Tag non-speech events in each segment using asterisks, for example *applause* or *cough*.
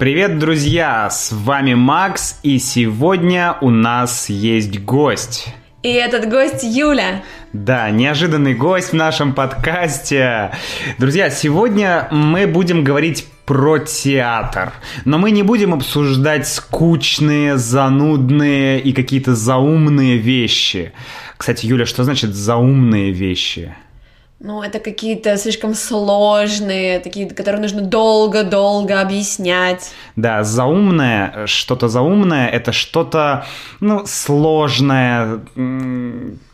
Привет, друзья! С вами Макс, и сегодня у нас есть гость. И этот гость Юля. Да, неожиданный гость в нашем подкасте. Друзья, сегодня мы будем говорить про театр. Но мы не будем обсуждать скучные, занудные и какие-то заумные вещи. Кстати, Юля, что значит заумные вещи? Ну, это какие-то слишком сложные, такие, которые нужно долго-долго объяснять. Да, заумное, что-то заумное, это что-то, ну, сложное,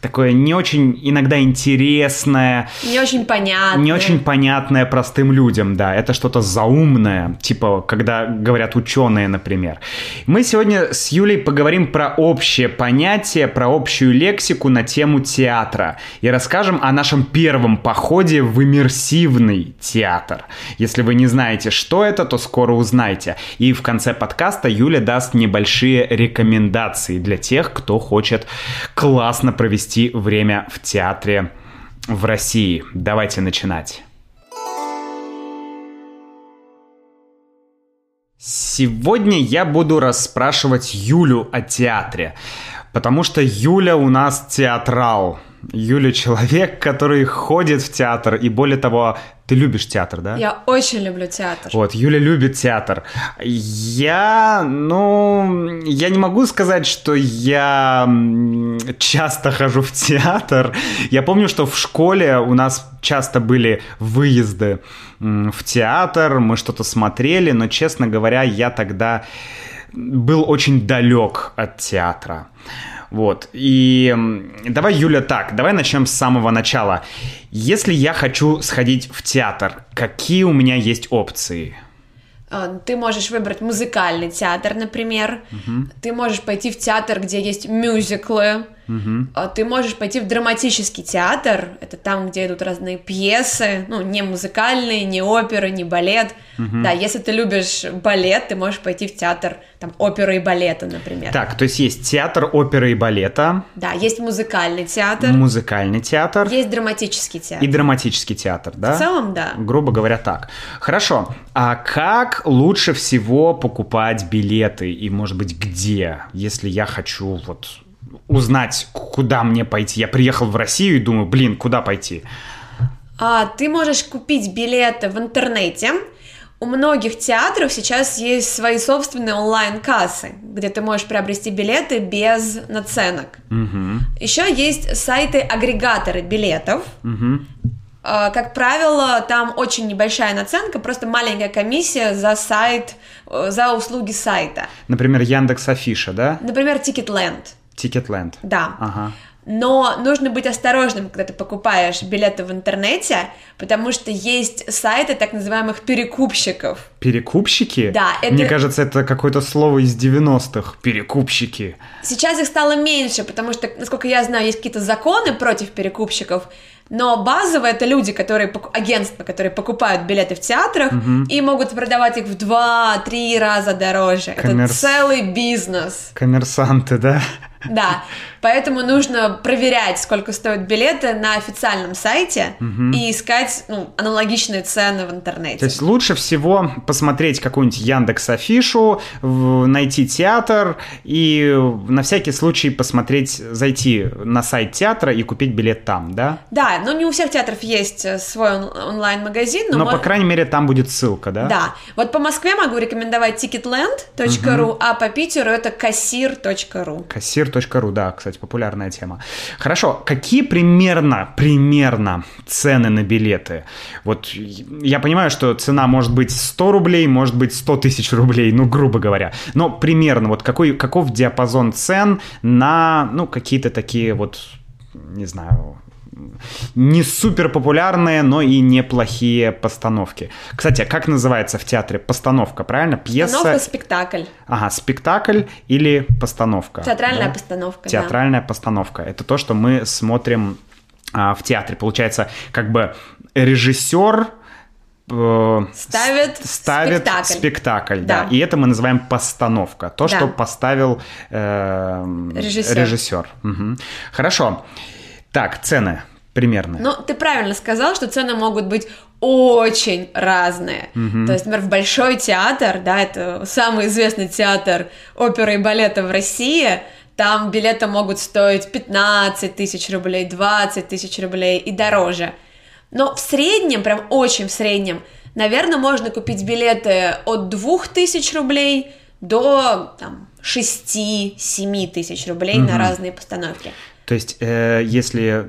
такое не очень иногда интересное. Не очень понятное. Не очень понятное простым людям, да. Это что-то заумное, типа, когда говорят ученые, например. Мы сегодня с Юлей поговорим про общее понятие, про общую лексику на тему театра. И расскажем о нашем первом походе в иммерсивный театр. Если вы не знаете, что это, то скоро узнаете. И в конце подкаста Юля даст небольшие рекомендации для тех, кто хочет классно провести время в театре в России. Давайте начинать. Сегодня я буду расспрашивать Юлю о театре, потому что Юля у нас театрал. Юля человек, который ходит в театр, и более того, ты любишь театр, да? Я очень люблю театр. Вот, Юля любит театр. Я, ну, я не могу сказать, что я часто хожу в театр. Я помню, что в школе у нас часто были выезды в театр, мы что-то смотрели, но, честно говоря, я тогда был очень далек от театра. Вот. И давай, Юля, так, давай начнем с самого начала. Если я хочу сходить в театр, какие у меня есть опции? А, ты можешь выбрать музыкальный театр, например. Угу. Ты можешь пойти в театр, где есть мюзиклы. Угу. Ты можешь пойти в драматический театр. Это там, где идут разные пьесы. Ну, не музыкальные, не оперы, не балет. Угу. Да, если ты любишь балет, ты можешь пойти в театр там оперы и балета, например. Так, то есть есть театр оперы и балета. Да, есть музыкальный театр. Музыкальный театр. Есть драматический театр. И драматический театр, да? В целом, да. Грубо говоря, так. Хорошо. А как лучше всего покупать билеты и, может быть, где, если я хочу вот узнать, куда мне пойти. Я приехал в Россию и думаю, блин, куда пойти? А, ты можешь купить билеты в интернете. У многих театров сейчас есть свои собственные онлайн-кассы, где ты можешь приобрести билеты без наценок. Угу. Еще есть сайты-агрегаторы билетов. Угу. Как правило, там очень небольшая наценка, просто маленькая комиссия за сайт, э, за услуги сайта. Например, Яндекс Афиша, да? Например, Ticketland. Ticketland. Да. Ага. Но нужно быть осторожным, когда ты покупаешь билеты в интернете, потому что есть сайты так называемых перекупщиков. Перекупщики? Да. Это... Мне кажется, это какое-то слово из 90-х. Перекупщики. Сейчас их стало меньше, потому что, насколько я знаю, есть какие-то законы против перекупщиков, но базово это люди, которые агентства, которые покупают билеты в театрах угу. и могут продавать их в два-три раза дороже. Коммерс... Это целый бизнес. Коммерсанты, да? Да, *laughs* поэтому нужно проверять, сколько стоят билеты на официальном сайте угу. и искать ну, аналогичные цены в интернете. То есть лучше всего посмотреть какую-нибудь Яндекс Афишу, найти театр и на всякий случай посмотреть, зайти на сайт театра и купить билет там, да? Да, но не у всех театров есть э, свой онлайн-магазин. Но, но по крайней мере там будет ссылка, да? Да. Вот по Москве могу рекомендовать ticketland.ru, угу. а по Питеру это кассир.ру. Кассир Кассир.ру, да, кстати, популярная тема. Хорошо, какие примерно, примерно цены на билеты? Вот я понимаю, что цена может быть 100 рублей, может быть 100 тысяч рублей, ну, грубо говоря. Но примерно, вот какой, каков диапазон цен на, ну, какие-то такие вот, не знаю, не супер популярные, но и неплохие постановки. Кстати, а как называется в театре постановка, правильно? Пьеса... Постановка, спектакль. Ага, спектакль или постановка. Театральная да? постановка, Театральная да. постановка. Это то, что мы смотрим а, в театре. Получается, как бы режиссер э, ставит, ставит спектакль, спектакль да. да. И это мы называем постановка. То, да. что поставил э, режиссер. режиссер. Угу. Хорошо. Так, цены. примерно? Ну, ты правильно сказал, что цены могут быть очень разные. То есть, например, в Большой театр, да, это самый известный театр оперы и балета в России, там билеты могут стоить 15 тысяч рублей, 20 тысяч рублей и дороже. Но в среднем, прям очень в среднем, наверное, можно купить билеты от 2000 рублей до там, 6-7 тысяч рублей Мгм. на разные постановки. То есть, э, если...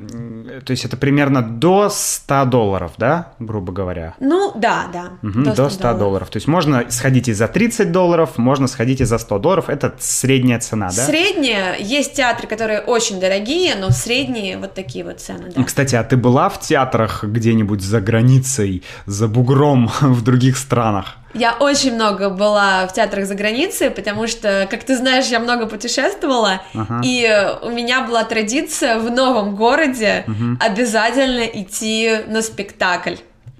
То есть, это примерно до 100 долларов, да, грубо говоря? Ну, да, да. Мгм, до 100 долларов. То есть, можно сходить и за 30 долларов, можно сходить и за 100 долларов. Это средняя цена, да? Средние, есть театры, которые очень дорогие, но средние вот такие вот цены, да. Кстати, а ты была в театрах где-нибудь за границей, за бугром *laughs* в других странах? Я очень много была в театрах за границей, потому что, как ты знаешь, я много путешествовала, Ага. и у меня была традиция в новом городе обязательно идти на спектакль.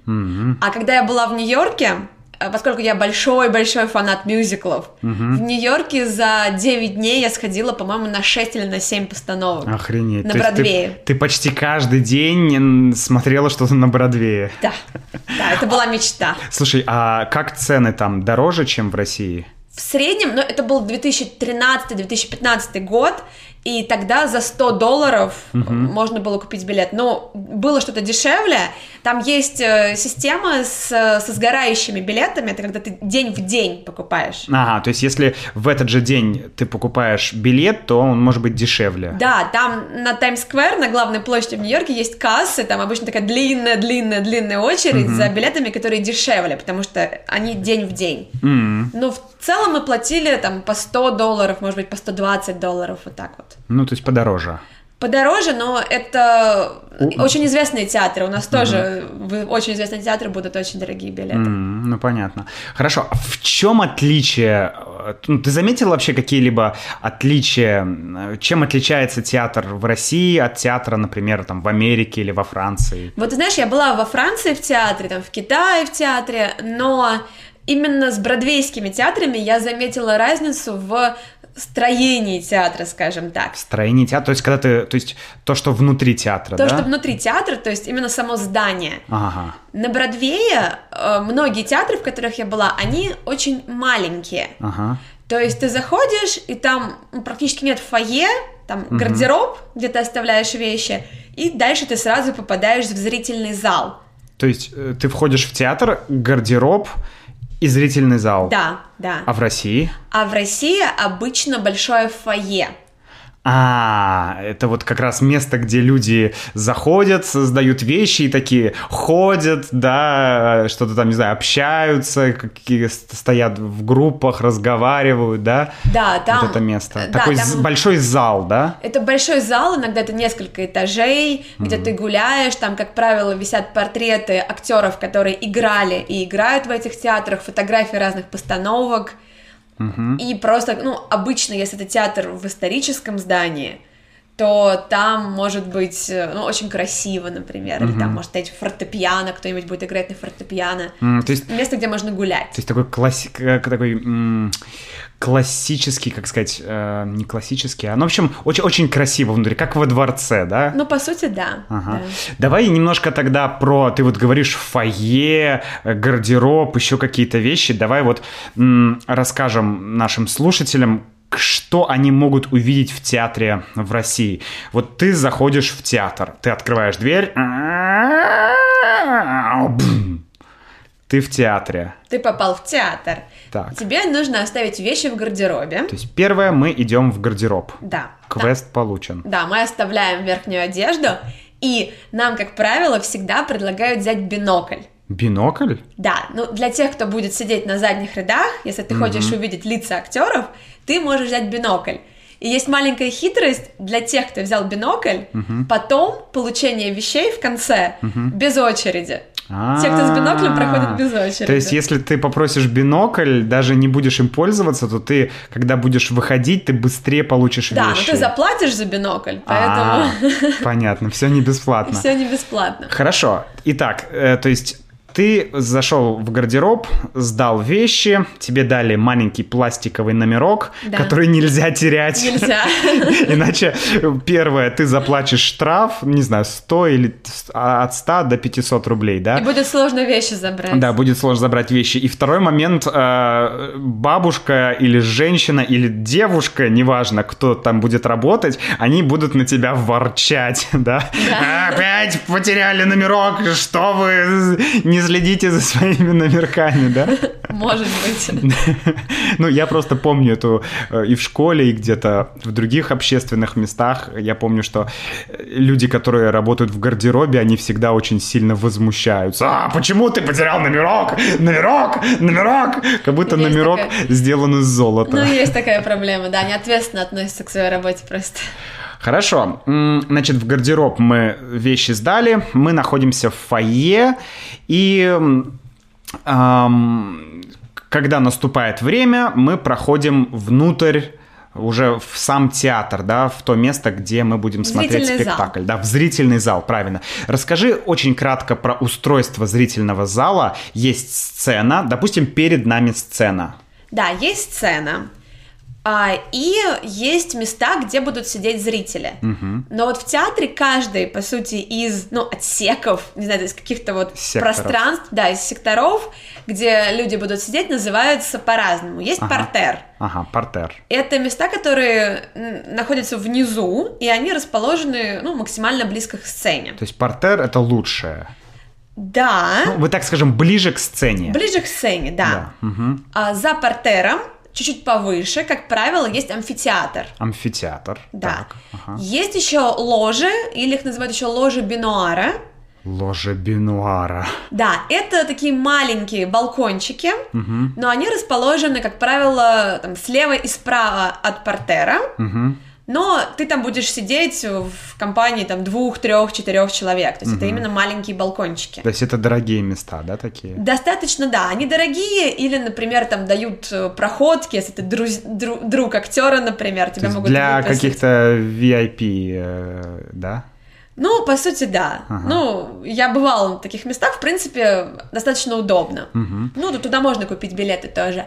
Мгм. А когда я была в Нью-Йорке, поскольку я большой-большой фанат мюзиклов, в Нью-Йорке за 9 дней я сходила, по-моему, на 6 или на 7 постановок. Охренеть. На То есть ты- Бродвее. Ты, почти каждый день смотрела что-то на Бродвее. Да, да, это была мечта. Слушай, а как цены там дороже, чем в России? В среднем, ну, это был 2013-2015 год, и тогда за 100 долларов э, можно было купить билет. Но было что-то дешевле. Там есть э, система с, со сгорающими билетами. Это когда ты день в день покупаешь. Ага, то есть если в этот же день ты покупаешь билет, то он может быть дешевле. Да, там на Таймс-сквер, на главной площади в Нью-Йорке есть кассы, там обычно такая длинная-длинная-длинная очередь за билетами, которые дешевле, потому что они день в день. М, Но в целом мы платили там по 100 долларов, может быть, по 120 долларов, вот так вот. Ну, то есть подороже. Подороже, но это очень известные театры. У нас тоже в очень известные театры будут очень дорогие билеты. М, Ну, понятно. Хорошо, а в чем отличие? э, ну, Ты заметил вообще какие-либо отличия? э, Чем отличается театр в России от театра, например, там в Америке или во Франции? Вот знаешь, я была во Франции в театре, там в Китае в театре, но именно с бродвейскими театрами я заметила разницу в строении театра, скажем так. Строение театра, то есть когда ты, то есть то, что внутри театра, То, да? что внутри театра, то есть именно само здание. Ага. На Бродвее э, многие театры, в которых я была, они очень маленькие. Ага. То есть ты заходишь, и там ну, практически нет фойе, там гардероб, где ты оставляешь вещи, и дальше ты сразу попадаешь в зрительный зал. То есть э, ты входишь в театр, гардероб и зрительный зал. Да, да. А в России? А в России обычно большое фойе. А, это вот как раз место, где люди заходят, сдают вещи и такие ходят, да, что-то там, не знаю, общаются, какие стоят в группах, разговаривают, да? Да, там... вот это место. э, да, Такой там- большой зал, да? Это большой зал, иногда это несколько этажей, где ты гуляешь, там, как правило, висят портреты актеров, которые играли и играют в этих театрах, фотографии разных постановок. И просто, ну, обычно, если это театр в историческом здании, то там может быть, э, ну, очень красиво, например, или там может стоять фортепиано, кто-нибудь будет играть на фортепиано. М, то есть Место, где можно гулять. То есть такой классик, э, такой м, классический, как сказать, э, не классический, а, ну, в общем, очень, очень красиво внутри, как во дворце, да? Ну, по сути, да. Ага. да. Давай немножко тогда про, ты вот говоришь, фойе, э, гардероб, еще какие-то вещи. Давай вот м, расскажем нашим слушателям, что они могут увидеть в театре в России. Вот ты заходишь в театр, ты открываешь дверь, ты в театре. Ты попал в театр. Так. Тебе нужно оставить вещи в гардеробе. То есть первое, мы идем в гардероб. Да. Квест получен. Да, мы оставляем верхнюю одежду, и нам, как правило, всегда предлагают взять бинокль. Бинокль? Да, ну для тех, кто будет сидеть на задних рядах, если ты хочешь увидеть лица актеров, ты можешь взять бинокль. И есть маленькая хитрость для тех, кто взял бинокль, потом получение вещей в конце без очереди. Те, кто с биноклем, проходят без очереди. А. То есть, если ты попросишь бинокль, даже не будешь им пользоваться, то ты, когда будешь выходить, ты быстрее получишь Да, но вещи. ты заплатишь за бинокль, А, поэтому Понятно, все не бесплатно. *laughs* все не бесплатно. Хорошо. Итак, э, то есть ты зашел в гардероб, сдал вещи, тебе дали маленький пластиковый номерок, Да. который нельзя терять. Нельзя. *laughs* Иначе, первое, ты заплатишь штраф, не знаю, 100 или а, от 100 до 500 рублей, да? И будет сложно вещи забрать. Да, будет сложно забрать вещи. И второй момент, э, бабушка или женщина или девушка, неважно, кто там будет работать, они будут на тебя ворчать, *laughs* да? Опять потеряли номерок, что вы не следите за своими номерками, да? *laughs* Может быть. *laughs* Ну, я просто помню эту э, и в школе, и где-то в других общественных местах. Я помню, что э, люди, которые работают в гардеробе, они всегда очень сильно возмущаются. А, почему ты потерял номерок? Номерок! Номерок! Как будто Есть номерок такая. сделан из золота. Ну, есть такая проблема, да, они ответственно относятся к своей работе просто. Хорошо. Значит, в гардероб мы вещи сдали, мы находимся в фойе, и м, ам, когда наступает время, мы проходим внутрь уже в сам театр, да, в то место, где мы будем смотреть Зрительный зал. спектакль, да, в зрительный зал, правильно. Расскажи очень кратко про устройство зрительного зала. Есть сцена, допустим, перед нами сцена. Да, есть сцена, и есть места, где будут сидеть зрители. Но вот в театре каждый, по сути, из, ну, отсеков, не знаю, из каких-то вот Секторов. пространств, да, из секторов, где люди будут сидеть, называются по-разному. Есть Ага. портер. Ага, портер. Это места, которые находятся внизу, и они расположены, ну, максимально близко к сцене. То есть портер это лучшее. Да, Ну, вы так скажем, ближе к сцене. ближе к сцене, да. Да, мгм. А за портером, чуть-чуть повыше, как правило, есть амфитеатр. Амфитеатр. Да. Так, ага. Есть еще ложи, или их называют еще ложи бинуара. Ложа бинуара. Да, это такие маленькие балкончики, но они расположены, как правило, там, слева и справа от портера. Мгм. Но ты там будешь сидеть в компании там двух, трех, четырех человек. То есть это именно маленькие балкончики. То есть это дорогие места, да, такие? Достаточно, да. Они дорогие, или, например, там дают э, проходки, если ты друз- дру- друг актера, например, тебя могут для выпустить. каких-то VIP, э, да? Ну, по сути, да. Ага. Ну, я бывала на таких местах, в принципе, достаточно удобно. Ну, то туда можно купить билеты тоже.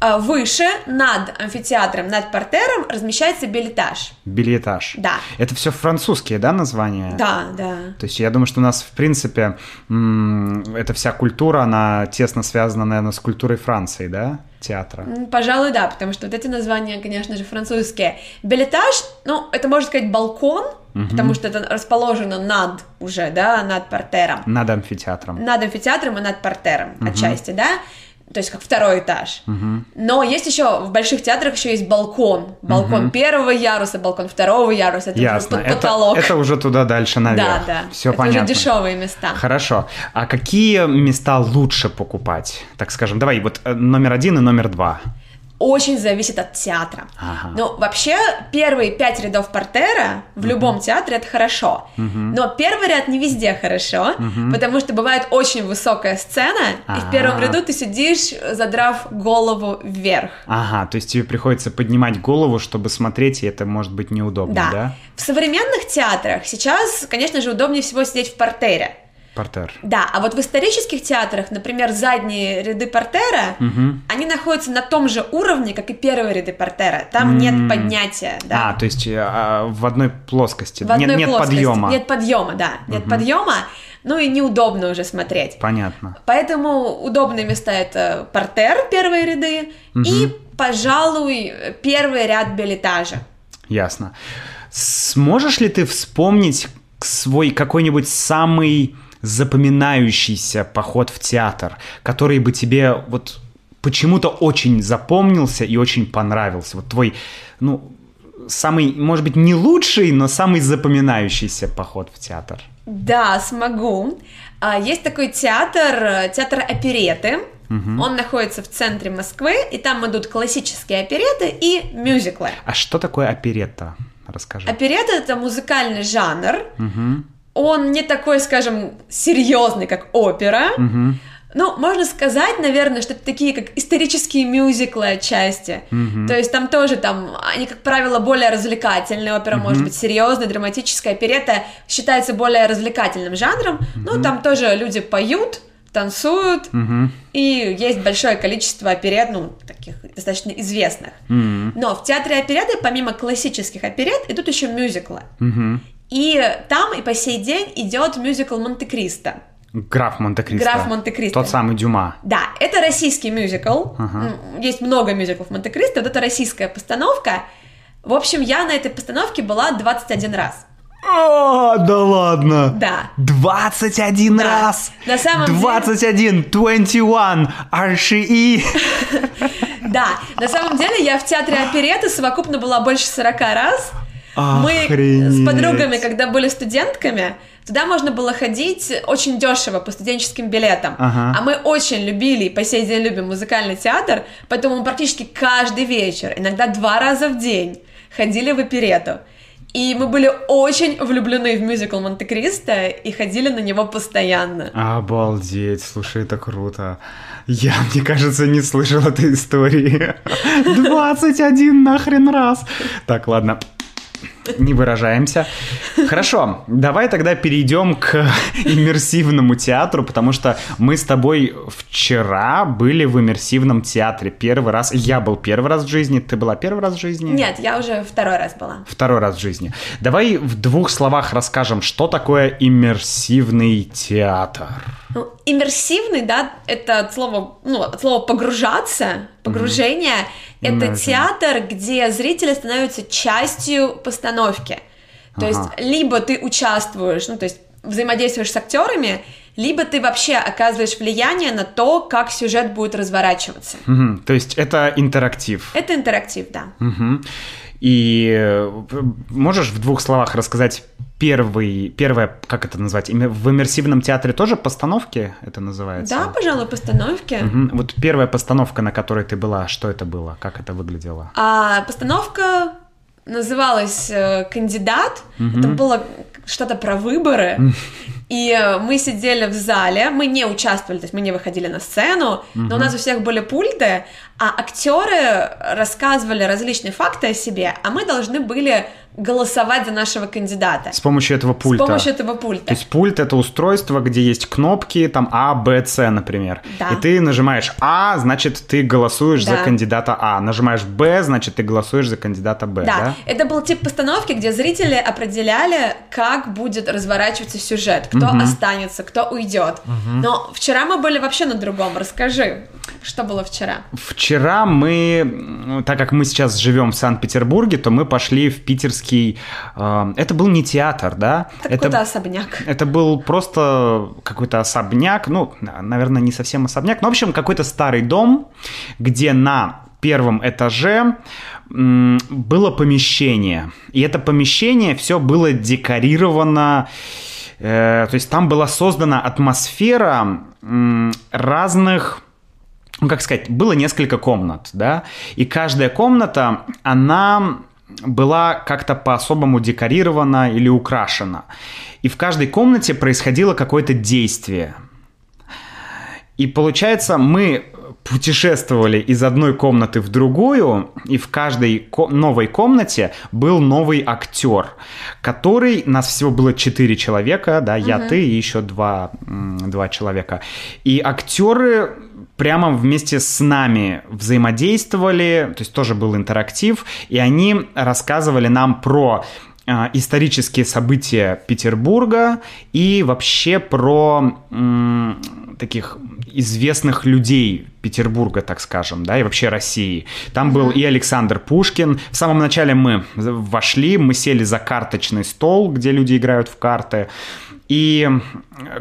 А выше, над амфитеатром, над портером размещается билетаж. Билетаж. Да. Это все французские, да, названия? Да, да. То есть я думаю, что у нас, в принципе, эта вся культура, она тесно связана, наверное, с культурой Франции, да, театра? Пожалуй, да, потому что вот эти названия, конечно же, французские. Билетаж, ну, это можно сказать балкон, потому что это расположено над уже, да, над портером. Над амфитеатром. Над амфитеатром и над портером отчасти, да? То есть как второй этаж. Но есть еще в больших театрах еще есть балкон. Балкон первого яруса, балкон второго яруса. Это уже Ясно. под Это, потолок. это уже туда дальше наверх. да, да. Все это понятно. уже дешевые места. Хорошо. А какие места лучше покупать? Так скажем, давай вот э, номер один и номер два. Очень зависит от театра. Ага. Ну, вообще, первые пять рядов портера в любом театре это хорошо. Но первый ряд не везде хорошо, потому что бывает очень высокая сцена, и в первом ряду ты сидишь, задрав голову вверх. Ага, то есть тебе приходится поднимать голову, чтобы смотреть, и это может быть неудобно, да? Да. В современных театрах сейчас, конечно же, удобнее всего сидеть в портере. Портер. Да, а вот в исторических театрах, например, задние ряды портера, они находятся на том же уровне, как и первые ряды портера. Там нет поднятия, да. А, то есть э, а, в одной плоскости. в одной нет, нет плоскости. подъема. Нет подъема, да. Нет подъема, ну и неудобно уже смотреть. Понятно. Поэтому удобные места это портер, первые ряды, и, пожалуй, первый ряд билетажа. Ясно. Сможешь ли ты вспомнить свой какой-нибудь самый запоминающийся поход в театр, который бы тебе вот почему-то очень запомнился и очень понравился? Вот твой, ну, самый, может быть, не лучший, но самый запоминающийся поход в театр. Да, смогу. А, Есть такой театр, театр опереты. Он находится в центре Москвы, и там идут классические опереты и мюзиклы. А что такое оперетта? Расскажи. Оперета это музыкальный жанр. Он не такой, скажем, серьезный, как опера. Ну, можно сказать, наверное, что это такие как исторические мюзиклы отчасти. То есть там тоже там, они, как правило, более развлекательные. Опера может быть серьезной, драматическая. Оперета считается более развлекательным жанром. Ну, там тоже люди поют, танцуют, Мгм. и есть большое количество оперет, ну, таких достаточно известных. М. Но в театре опереты, помимо классических оперет, идут еще мюзиклы. Мгм. И там и по сей день идет мюзикл Монте-Кристо. Граф Монте-Кристо. Граф Монте-Кристо. Тот самый Дюма. Да, это российский мюзикл. Ага. Есть много мюзиклов Монте-Кристо, вот это российская постановка. В общем, я на этой постановке была 21 раз. А, да ладно. Да. 21 Да. раз. На самом деле- 21, 21, RCE. Да, на самом деле я в театре опереты совокупно была больше 40 раз. Мы Охренеть. с подругами, когда были студентками, туда можно было ходить очень дешево по студенческим билетам. Ага. А мы очень любили и по сей день любим музыкальный театр, поэтому мы практически каждый вечер, иногда два раза в день, ходили в оперету. И мы были очень влюблены в мюзикл Монте-Кристо и ходили на него постоянно. Обалдеть, слушай, это круто. Я, *laughs* мне кажется, не слышал этой истории. *laughs* 21 нахрен раз. Так, ладно. Не выражаемся. Хорошо, давай тогда перейдем к *laughs* иммерсивному театру, потому что мы с тобой вчера были в иммерсивном театре. Первый раз. Я был первый раз в жизни. Ты была первый раз в жизни? Нет, я уже второй раз была. Второй раз в жизни. Давай в двух словах расскажем, что такое иммерсивный театр. Ну, иммерсивный, да, это от слова, ну, от слова погружаться, погружение. Это Immersion. театр, где зрители становятся частью постановки. То Ага. есть, либо ты участвуешь, ну, то есть взаимодействуешь с актерами, либо ты вообще оказываешь влияние на то, как сюжет будет разворачиваться. Мгм, То есть это интерактив. Это интерактив, да. Мгм. И э, можешь в двух словах рассказать первый, первое, как это назвать, в иммерсивном театре тоже постановки это называется? Да, пожалуй, постановки. Мгм. Вот первая постановка, на которой ты была, что это было, как это выглядело? А постановка называлась э, «Кандидат». Это было что-то про выборы. И э, мы сидели в зале, мы не участвовали, то есть мы не выходили на сцену, но у нас у всех были пульты, а актеры рассказывали различные факты о себе, а мы должны были голосовать за нашего кандидата. С помощью этого пульта. С помощью этого пульта. То есть пульт это устройство, где есть кнопки, там А, Б, С, например. Да. И ты нажимаешь А, значит, ты голосуешь за Да. кандидата А. Нажимаешь Б, значит, ты голосуешь за кандидата Б, да? Да, это был тип постановки, где зрители определяли, как будет разворачиваться сюжет, кто останется, кто уйдет. Но вчера мы были вообще на другом. Расскажи, что было вчера? Вчера мы, так как мы сейчас живем в Санкт-Петербурге, то мы пошли в питерский... э, это был не театр, да? Это это, какой-то особняк. это был просто какой-то особняк, ну, на- наверное, не совсем особняк, но, в общем, какой-то старый дом, где на первом этаже было помещение. И это помещение все было декорировано, э, то есть там была создана атмосфера м, разных ну, как сказать, было несколько комнат, да, и каждая комната, она была как-то по-особому декорирована или украшена. И в каждой комнате происходило какое-то действие. И получается, мы путешествовали из одной комнаты в другую, и в каждой ко- новой комнате был новый актер, который, нас всего было четыре человека, да, я, ты и еще два, два человека. И актеры прямо вместе с нами взаимодействовали, то есть тоже был интерактив, и они рассказывали нам про а, исторические события Петербурга и вообще про м, таких известных людей Петербурга, так скажем, да, и вообще России. Там был и Александр Пушкин. В самом начале мы вошли, мы сели за карточный стол, где люди играют в карты. И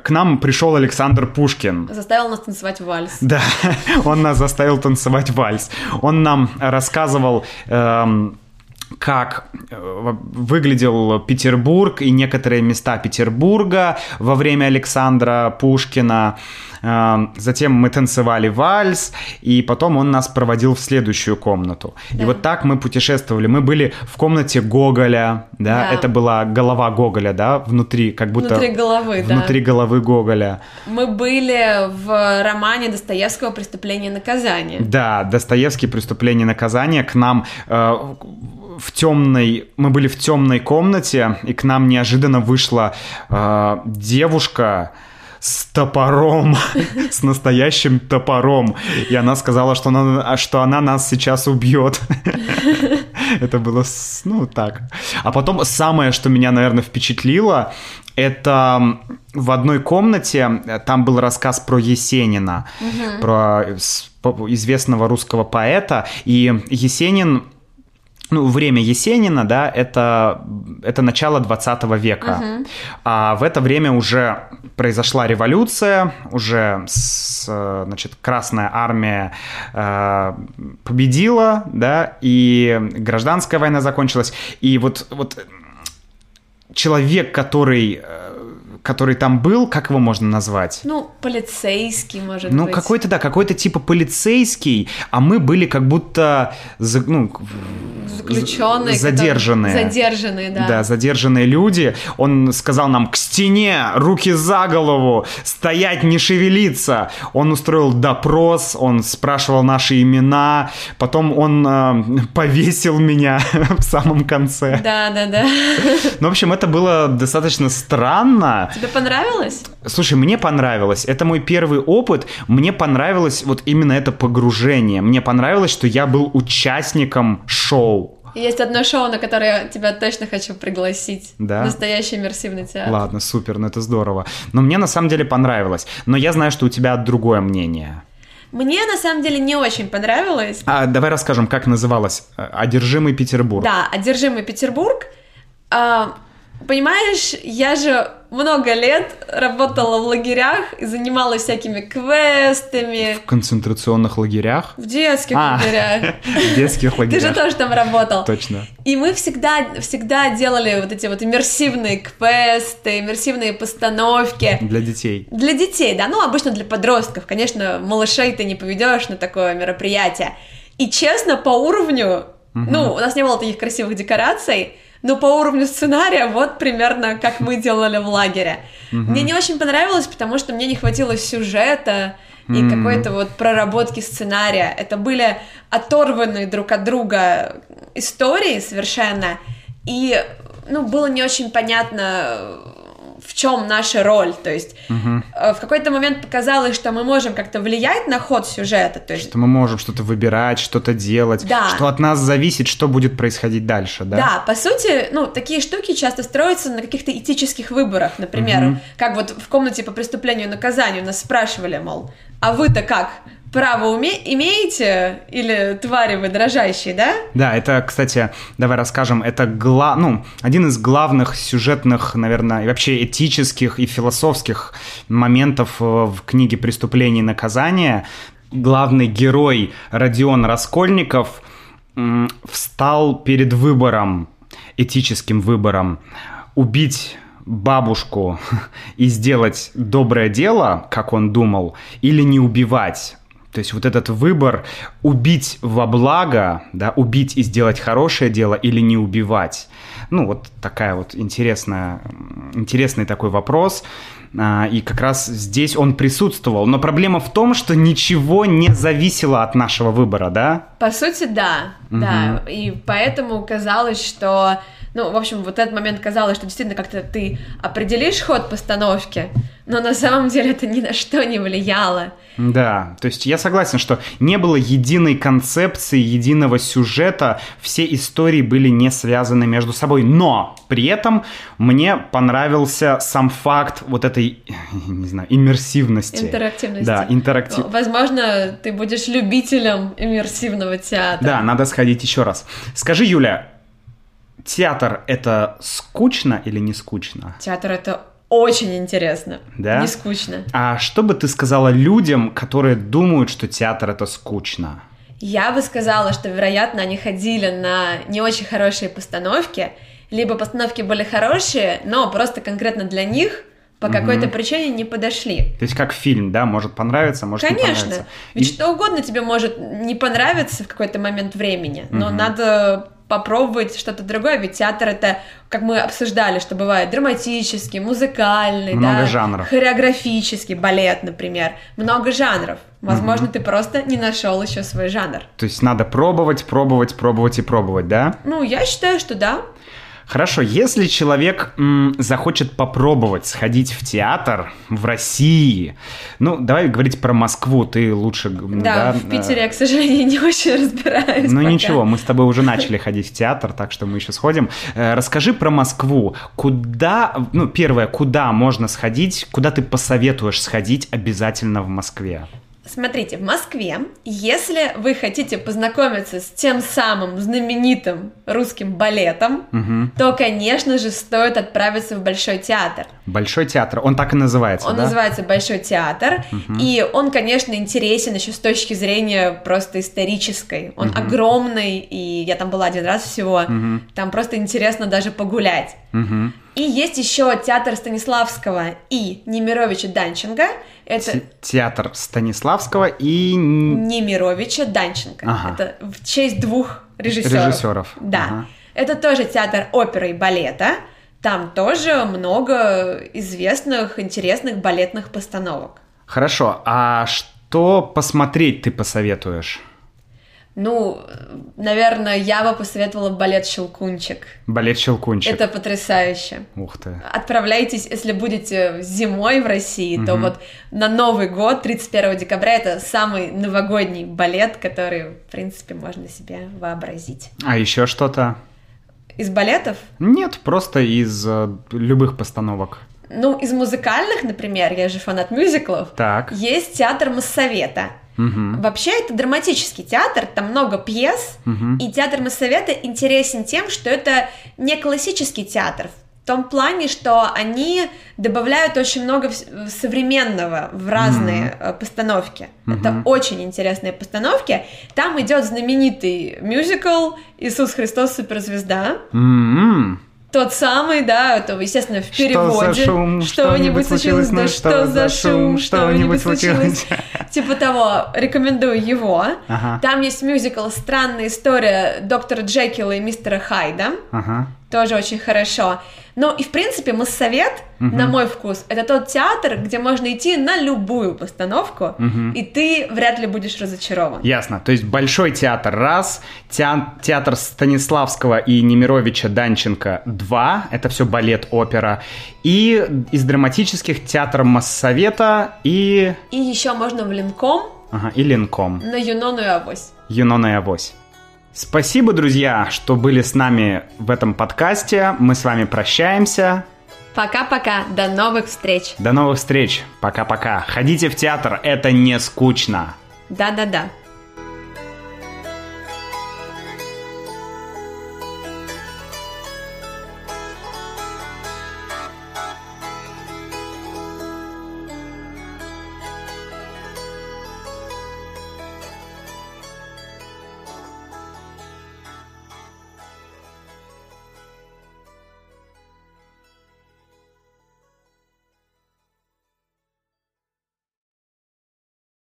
к нам пришел Александр Пушкин. Заставил нас танцевать вальс. *laughs* Да, он нас заставил танцевать вальс. Он нам рассказывал, эм, как э, выглядел Петербург и некоторые места Петербурга во время Александра Пушкина. Эм, Затем мы танцевали вальс, и потом он нас проводил в следующую комнату. И Да. вот так мы путешествовали. Мы были в комнате Гоголя, да, Да. это была голова Гоголя, да, внутри, как будто Внутри головы, да. внутри головы Гоголя. Мы были в романе Достоевского «Преступление и наказание». Да, Достоевский «Преступление и наказание» к нам э, в темной... Мы были в темной комнате, и к нам неожиданно вышла э, девушка с топором, *laughs* с настоящим топором. И она сказала, что она, что она нас сейчас убьет. *laughs* Это было, ну, так. А потом самое, что меня, наверное, впечатлило, это в одной комнате, там был рассказ про Есенина, угу. про известного русского поэта, и Есенин ну, время Есенина, да, это, это начало 20 века. Uh-huh. А в это время уже произошла революция, уже с, значит, Красная Армия э, победила, да, и гражданская война закончилась. И вот, вот человек, который э, который там был, как его можно назвать? Ну, полицейский, может ну, быть. Ну, какой-то, да, какой-то типа полицейский, а мы были как будто, ну, заключенные, задержанные. Задержанные, да. Да, задержанные люди. Он сказал нам к стене, руки за голову, стоять, не шевелиться. Он устроил допрос, он спрашивал наши имена, потом он э, повесил меня *laughs* в самом конце. Да, да, да. Ну, в общем, это было достаточно странно. Тебе понравилось? Слушай, мне понравилось. Это мой первый опыт. Мне понравилось вот именно это погружение. Мне понравилось, что я был участником шоу. Есть одно шоу, на которое тебя точно хочу пригласить. Да? Настоящий иммерсивный театр. Ладно, супер, ну это здорово. Но мне на самом деле понравилось. Но я знаю, что у тебя другое мнение. Мне на самом деле не очень понравилось. А давай расскажем, как называлось «Одержимый Петербург». Да, «Одержимый Петербург». А, понимаешь, я же много лет работала в лагерях и занималась всякими квестами. В концентрационных лагерях? В детских а, лагерях. *laughs* В детских лагерях. Ты же тоже там работал. Точно. И мы всегда, всегда делали вот эти вот иммерсивные квесты, иммерсивные постановки. Для детей. Для детей, да. Ну, обычно для подростков. Конечно, малышей ты не поведешь на такое мероприятие. И честно, по уровню, угу. ну, у нас не было таких красивых декораций, но по уровню сценария вот примерно как мы делали в лагере. Мне не очень понравилось, потому что мне не хватило сюжета и какой-то вот проработки сценария. Это были оторванные друг от друга истории совершенно, и ну, было не очень понятно, в чем наша роль. То есть угу. в какой-то момент показалось, что мы можем как-то влиять на ход сюжета. То есть... Что мы можем что-то выбирать, что-то делать, да. что от нас зависит, что будет происходить дальше, да? Да, по сути, ну, такие штуки часто строятся на каких-то этических выборах. Например, угу. как вот в комнате по преступлению и наказанию нас спрашивали, мол, а вы-то как? Право уме имеете или твари вы дрожащие, да? Да, это, кстати, давай расскажем, это гла... ну, один из главных сюжетных, наверное, и вообще этических и философских моментов э, в книге «Преступление и наказание». Главный герой Родион Раскольников встал перед выбором, этическим выбором, убить бабушку *laughs* и сделать доброе дело, как он думал, или не убивать, то есть вот этот выбор убить во благо, да, убить и сделать хорошее дело или не убивать. Ну, вот такая вот интересная, интересный такой вопрос. А, и как раз здесь он присутствовал. Но проблема в том, что ничего не зависело от нашего выбора, да? По сути, да. Угу. Да. И поэтому казалось, что ну, в общем, вот этот момент казалось, что действительно как-то ты определишь ход постановки, но на самом деле это ни на что не влияло. Да, то есть я согласен, что не было единой концепции, единого сюжета, все истории были не связаны между собой, но при этом мне понравился сам факт вот этой, *laughs* не знаю, иммерсивности. Интерактивности. Да, интерактив. Возможно, ты будешь любителем иммерсивного театра. Да, надо сходить еще раз. Скажи, Юля, театр это скучно или не скучно? Театр это очень интересно. Да? Не скучно. А что бы ты сказала людям, которые думают, что театр это скучно? Я бы сказала, что, вероятно, они ходили на не очень хорошие постановки, либо постановки были хорошие, но просто конкретно для них по угу. какой-то причине не подошли. То есть как фильм, да, может понравиться, может Конечно. не понравиться. Ведь И... что угодно тебе может не понравиться в какой-то момент времени, но угу. надо попробовать что-то другое, ведь театр это, как мы обсуждали, что бывает драматический, музыкальный, много да, жанров. хореографический, балет, например, много жанров. Возможно, угу. ты просто не нашел еще свой жанр. То есть надо пробовать, пробовать, пробовать и пробовать, да? Ну, я считаю, что да. Хорошо, если человек м, захочет попробовать сходить в театр в России, ну, давай говорить про Москву, ты лучше... Да, да в Питере я, к сожалению, *laughs* не очень разбираюсь Ну пока. ничего, мы с тобой уже *laughs* начали ходить в театр, так что мы еще сходим. Э, расскажи про Москву. Куда, ну, первое, куда можно сходить, куда ты посоветуешь сходить обязательно в Москве? Смотрите, в Москве, если вы хотите познакомиться с тем самым знаменитым русским балетом, угу. то, конечно же, стоит отправиться в Большой театр. Большой театр, он так и называется, Он да? называется Большой театр, угу. и он, конечно, интересен еще с точки зрения просто исторической. Он угу. огромный, и я там была один раз всего, угу. там просто интересно даже погулять. Угу. И есть еще театр Станиславского и Немировича Данченко. Это... Театр Станиславского и... Немировича Данченко. Ага. Это в честь двух режиссеров. Режиссеров. Да. Ага. Это тоже театр оперы и балета. Там тоже много известных, интересных балетных постановок. Хорошо, а что посмотреть ты посоветуешь? Ну, наверное, я бы посоветовала балет «Щелкунчик». Балет «Щелкунчик». Это потрясающе. Ух ты. Отправляйтесь, если будете зимой в России, угу. то вот на Новый год, 31 декабря, это самый новогодний балет, который, в принципе, можно себе вообразить. А еще что-то? Из балетов? Нет, просто из э, любых постановок. Ну, из музыкальных, например, я же фанат мюзиклов. Так. Есть театр Моссовета. Угу. Вообще это драматический театр, там много пьес, угу. и театр Моссовета интересен тем, что это не классический театр, в том плане, что они добавляют очень много современного в разные mm-hmm. постановки. Mm-hmm. Это очень интересные постановки. Там идет знаменитый мюзикл «Иисус Христос суперзвезда». Mm-hmm. Тот самый, да, то, естественно, в переводе. Что Что-нибудь случилось? Да что за шум? Что-нибудь случилось? *laughs* Типа того, рекомендую его. Ага. Там есть мюзикл «Странная история доктора Джекила и мистера Хайда». Ага. Тоже очень хорошо. Ну и в принципе Моссовет, угу. на мой вкус, это тот театр, где можно идти на любую постановку, угу. и ты вряд ли будешь разочарован. Ясно. То есть Большой театр раз, театр Станиславского и Немировича Данченко два, это все балет, опера, и из драматических театр Моссовета и... И еще можно в Ленком. Ага, и Ленком. На Юнону и Авось. Юнона и Авось. Спасибо, друзья, что были с нами в этом подкасте. Мы с вами прощаемся. Пока-пока. До новых встреч. До новых встреч. Пока-пока. Ходите в театр, это не скучно. Да-да-да.